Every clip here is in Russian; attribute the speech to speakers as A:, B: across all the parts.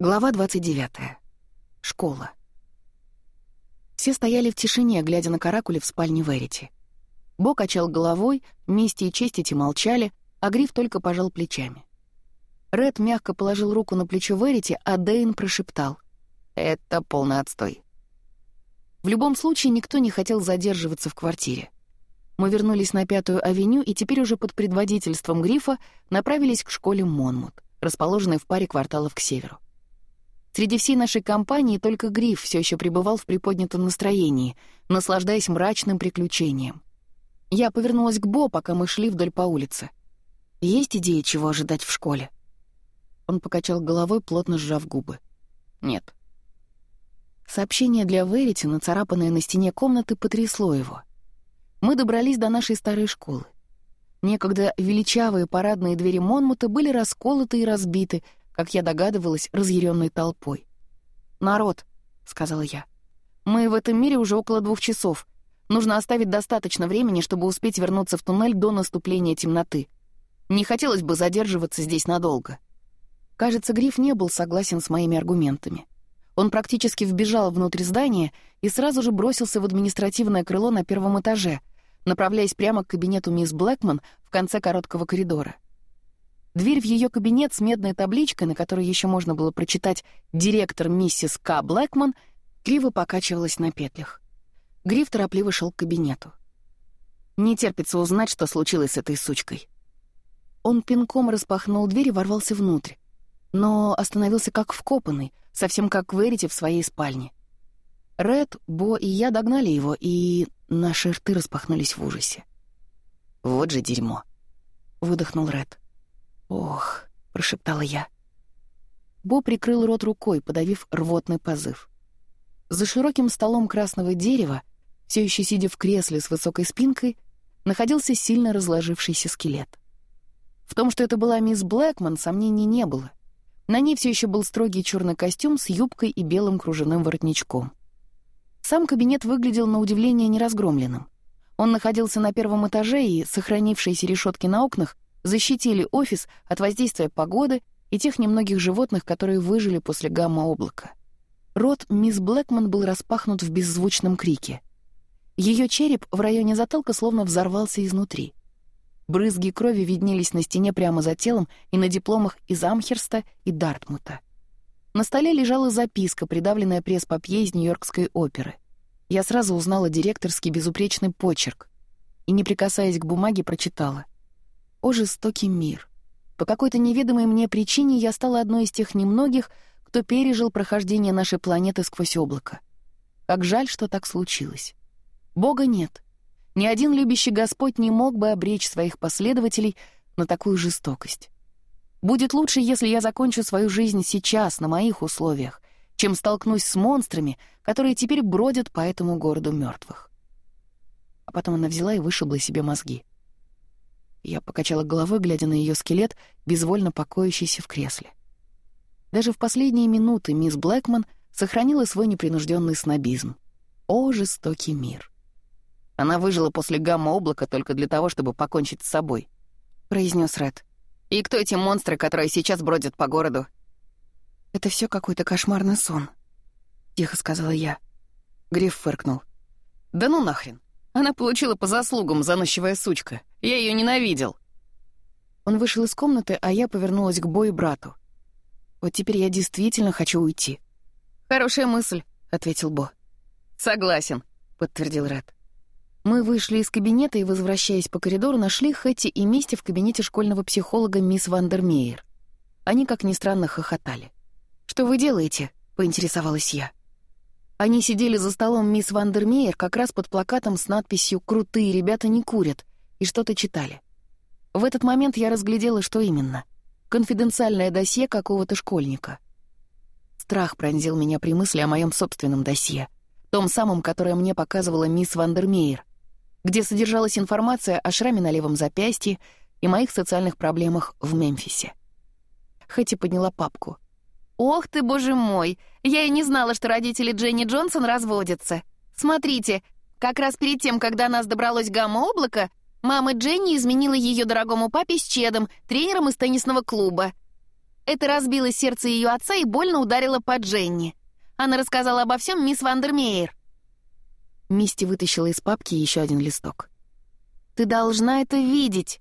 A: Глава 29. Школа. Все стояли в тишине, глядя на каракули в спальне Верити. Бо качал головой, мести и честите молчали, а Гриф только пожал плечами. Ред мягко положил руку на плечо Верити, а Дейн прошептал. «Это полный отстой». В любом случае, никто не хотел задерживаться в квартире. Мы вернулись на Пятую авеню и теперь уже под предводительством Грифа направились к школе Монмут, расположенной в паре кварталов к северу. Среди всей нашей компании только Гриф все еще пребывал в приподнятом настроении, наслаждаясь мрачным приключением. Я повернулась к Бо, пока мы шли вдоль по улице. «Есть идея, чего ожидать в школе?» Он покачал головой, плотно сжав губы. «Нет». Сообщение для Верити, нацарапанное на стене комнаты, потрясло его. Мы добрались до нашей старой школы. Некогда величавые парадные двери Монмута были расколоты и разбиты — как я догадывалась, разъяренной толпой. «Народ», — сказала я, — «мы в этом мире уже около двух часов. Нужно оставить достаточно времени, чтобы успеть вернуться в туннель до наступления темноты. Не хотелось бы задерживаться здесь надолго». Кажется, Гриф не был согласен с моими аргументами. Он практически вбежал внутрь здания и сразу же бросился в административное крыло на первом этаже, направляясь прямо к кабинету мисс Блэкман в конце короткого коридора. Дверь в ее кабинет с медной табличкой, на которой еще можно было прочитать «Директор миссис К. Блэкман», криво покачивалась на петлях. Гриф торопливо шел к кабинету. Не терпится узнать, что случилось с этой сучкой. Он пинком распахнул дверь и ворвался внутрь, но остановился как вкопанный, совсем как Верите в своей спальне. Ред, Бо и я догнали его, и наши рты распахнулись в ужасе. «Вот же дерьмо!» — выдохнул Ред. «Ох», — прошептала я. Бо прикрыл рот рукой, подавив рвотный позыв. За широким столом красного дерева, все еще сидя в кресле с высокой спинкой, находился сильно разложившийся скелет. В том, что это была мисс Блэкман, сомнений не было. На ней все еще был строгий черный костюм с юбкой и белым кружевным воротничком. Сам кабинет выглядел на удивление неразгромленным. Он находился на первом этаже, и сохранившиеся решетки на окнах — защитили офис от воздействия погоды и тех немногих животных, которые выжили после гамма-облака. Рот мисс Блэкман был распахнут в беззвучном крике. Ее череп в районе затылка словно взорвался изнутри. Брызги крови виднелись на стене прямо за телом и на дипломах из Амхерста и Дартмута. На столе лежала записка, придавленная пресс-папье из Нью-Йоркской оперы. Я сразу узнала директорский безупречный почерк и, не прикасаясь к бумаге, прочитала — о жестокий мир. По какой-то неведомой мне причине я стала одной из тех немногих, кто пережил прохождение нашей планеты сквозь облако. Как жаль, что так случилось. Бога нет. Ни один любящий Господь не мог бы обречь своих последователей на такую жестокость. Будет лучше, если я закончу свою жизнь сейчас, на моих условиях, чем столкнусь с монстрами, которые теперь бродят по этому городу мертвых. А потом она взяла и вышибла себе мозги — я покачала головой, глядя на ее скелет, безвольно покоящийся в кресле. Даже в последние минуты мисс Блэкман сохранила свой непринужденный снобизм. О, жестокий мир! Она выжила после гамма-облака только для того, чтобы покончить с собой, — произнес Ред. «И кто эти монстры, которые сейчас бродят по городу?» «Это все какой-то кошмарный сон», — тихо сказала я. Гриф фыркнул. «Да ну нахрен! Она получила по заслугам, заносчивая сучка. Я ее ненавидел. Он вышел из комнаты, а я повернулась к Бо брату. Вот теперь я действительно хочу уйти. «Хорошая мысль», — ответил Бо. «Согласен», — подтвердил Ред. Мы вышли из кабинета и, возвращаясь по коридору, нашли Хэти и Мисти в кабинете школьного психолога мисс Вандермейер. Они, как ни странно, хохотали. «Что вы делаете?» — поинтересовалась я. Они сидели за столом мисс Вандермеер как раз под плакатом с надписью «Крутые ребята не курят» и что-то читали. В этот момент я разглядела, что именно. Конфиденциальное досье какого-то школьника. Страх пронзил меня при мысли о моем собственном досье, том самом, которое мне показывала мисс Вандермеер, где содержалась информация о шраме на левом запястье и моих социальных проблемах в Мемфисе. Хэти подняла папку — «Ох ты, боже мой! Я и не знала, что родители Дженни Джонсон разводятся. Смотрите, как раз перед тем, когда нас добралось гамма-облако, мама Дженни изменила ее дорогому папе с Чедом, тренером из теннисного клуба. Это разбило сердце ее отца и больно ударило по Дженни. Она рассказала обо всем мисс Вандермеер. Мисти вытащила из папки еще один листок. «Ты должна это видеть.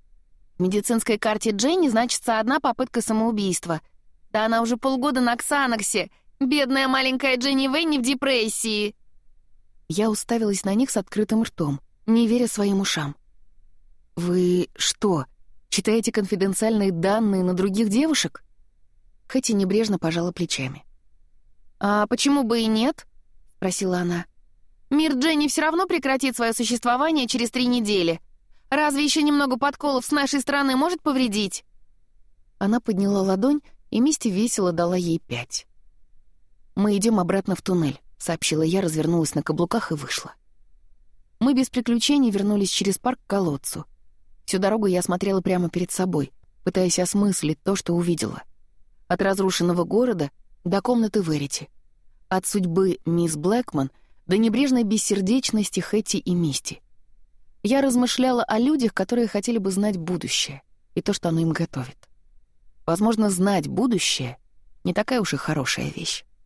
A: В медицинской карте Дженни значится одна попытка самоубийства — да она уже полгода на Ксанаксе. Бедная маленькая Дженни Венни в депрессии. Я уставилась на них с открытым ртом, не веря своим ушам. «Вы что, читаете конфиденциальные данные на других девушек?» Кэти небрежно пожала плечами. «А почему бы и нет?» — спросила она. «Мир Дженни все равно прекратит свое существование через три недели. Разве еще немного подколов с нашей стороны может повредить?» Она подняла ладонь и Мисти весело дала ей пять. «Мы идем обратно в туннель», — сообщила я, развернулась на каблуках и вышла. Мы без приключений вернулись через парк к колодцу. Всю дорогу я смотрела прямо перед собой, пытаясь осмыслить то, что увидела. От разрушенного города до комнаты Верити. От судьбы мисс Блэкман до небрежной бессердечности Хэти и Мисти. Я размышляла о людях, которые хотели бы знать будущее и то, что оно им готовит возможно, знать будущее — не такая уж и хорошая вещь.